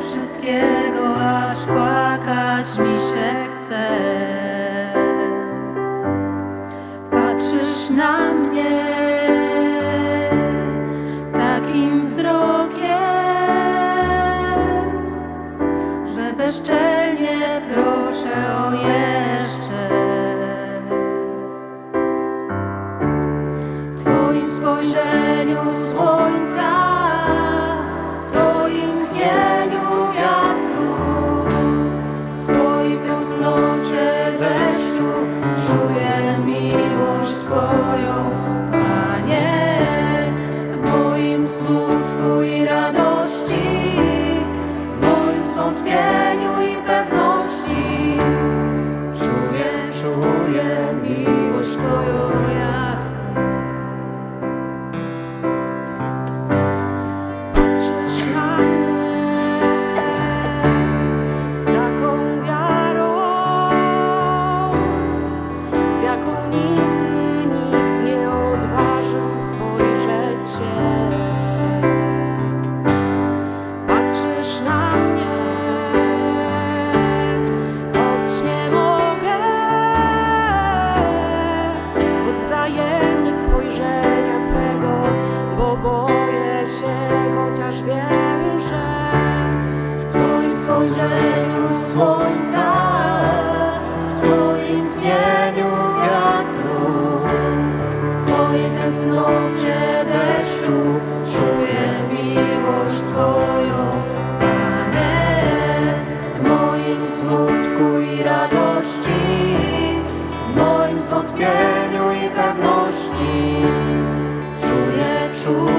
wszystkiego, aż płakać mi się chce. Patrzysz na mnie takim wzrokiem, że bezczelnie proszę o jeszcze. W Twoim spojrzeniu słowo. 所有 spojrzeniu słońca, w Twoim tchnieniu wiatru, w Twojej tęsknocie deszczu czuję miłość Twoją, Panie, w moim smutku i radości, w moim zwątpieniu i pewności czuję, czuję.